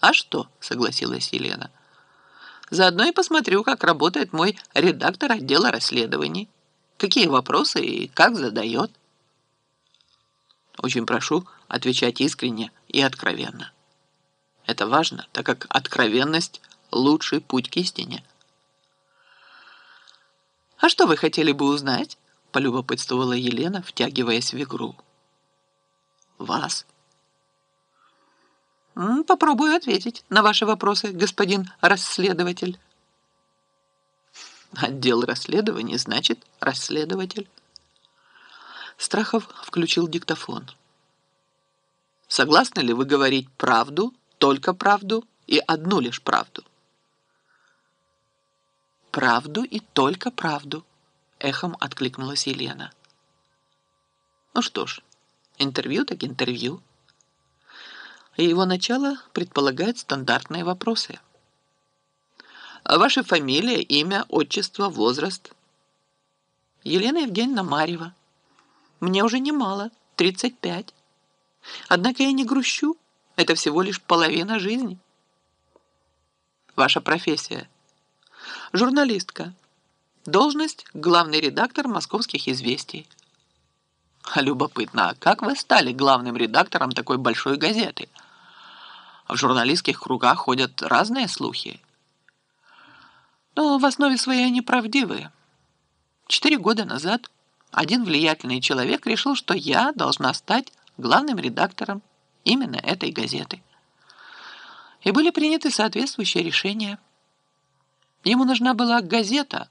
А что, согласилась Елена. Заодно и посмотрю, как работает мой редактор отдела расследований. Какие вопросы и как задает. Очень прошу отвечать искренне и откровенно. Это важно, так как откровенность – лучший путь к истине. «А что вы хотели бы узнать?» – полюбопытствовала Елена, втягиваясь в игру. «Вас». «Попробую ответить на ваши вопросы, господин расследователь». «Отдел расследований значит расследователь». Страхов включил диктофон. «Согласны ли вы говорить правду, только правду и одну лишь правду?» «Правду и только правду», — эхом откликнулась Елена. «Ну что ж, интервью так интервью». И его начало предполагает стандартные вопросы. Ваша фамилия, имя, отчество, возраст? Елена Евгеньевна Марьева. Мне уже немало, 35. Однако я не грущу, это всего лишь половина жизни. Ваша профессия – Журналистка. Должность – главный редактор «Московских известий». Любопытно, а как вы стали главным редактором такой большой газеты? В журналистских кругах ходят разные слухи. Но в основе своей они правдивы. Четыре года назад один влиятельный человек решил, что я должна стать главным редактором именно этой газеты. И были приняты соответствующие решения – Ему нужна была газета,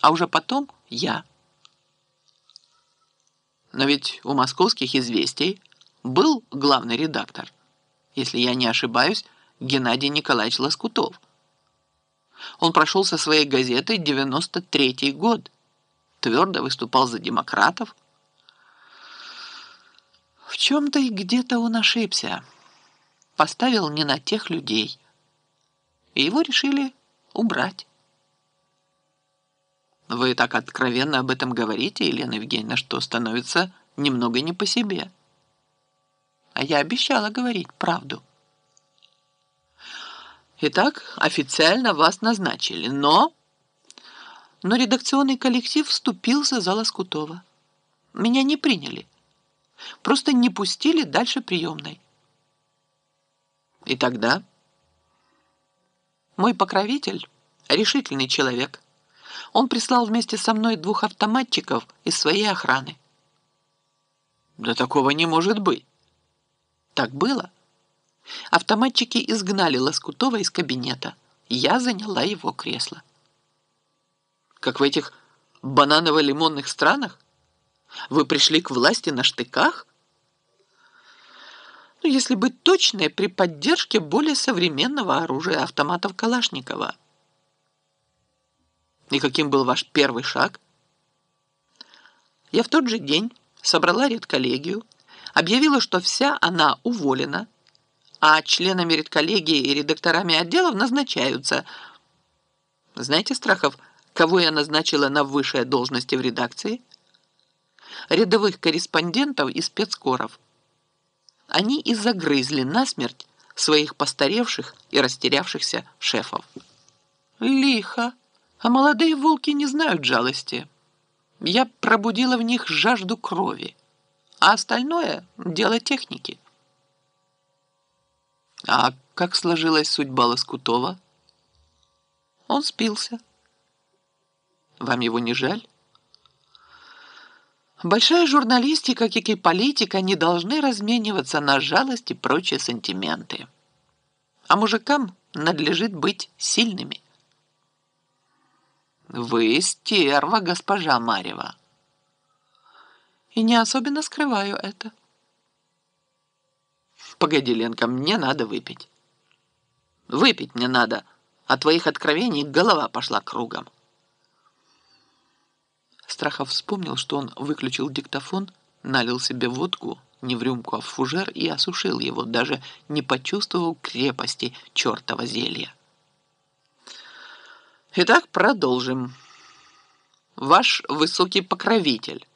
а уже потом я. Но ведь у московских известий был главный редактор, если я не ошибаюсь, Геннадий Николаевич Лоскутов. Он прошел со своей газетой 93-й год, твердо выступал за демократов. В чем-то и где-то он ошибся, поставил не на тех людей, и его решили убрать. Вы так откровенно об этом говорите, Елена Евгеньевна, что становится немного не по себе. А я обещала говорить правду. Итак, официально вас назначили, но... Но редакционный коллектив вступился за Лоскутова. Меня не приняли. Просто не пустили дальше приемной. И тогда... Мой покровитель — решительный человек. Он прислал вместе со мной двух автоматчиков из своей охраны. Да такого не может быть. Так было. Автоматчики изгнали Лоскутова из кабинета. Я заняла его кресло. Как в этих бананово-лимонных странах? Вы пришли к власти на штыках? Ну, если быть точной, при поддержке более современного оружия автоматов Калашникова. И каким был ваш первый шаг? Я в тот же день собрала редколлегию, объявила, что вся она уволена, а членами редколлегии и редакторами отделов назначаются. Знаете, Страхов, кого я назначила на высшие должности в редакции? Рядовых корреспондентов и спецкоров – они и загрызли насмерть своих постаревших и растерявшихся шефов. Лихо, а молодые волки не знают жалости. Я пробудила в них жажду крови, а остальное — дело техники. А как сложилась судьба Лоскутова? Он спился. Вам его не жаль? Большая журналистика, как и политика, не должны размениваться на жалость и прочие сантименты. А мужикам надлежит быть сильными. Вы стерва, госпожа Марьева. И не особенно скрываю это. Погоди, Ленка, мне надо выпить. Выпить мне надо. От твоих откровений голова пошла кругом. Страхов вспомнил, что он выключил диктофон, налил себе водку, не в рюмку, а в фужер, и осушил его, даже не почувствовал крепости чертова зелья. Итак, продолжим. Ваш высокий покровитель.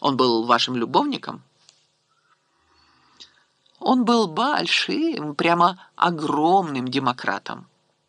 Он был вашим любовником? Он был большим, прямо огромным демократом.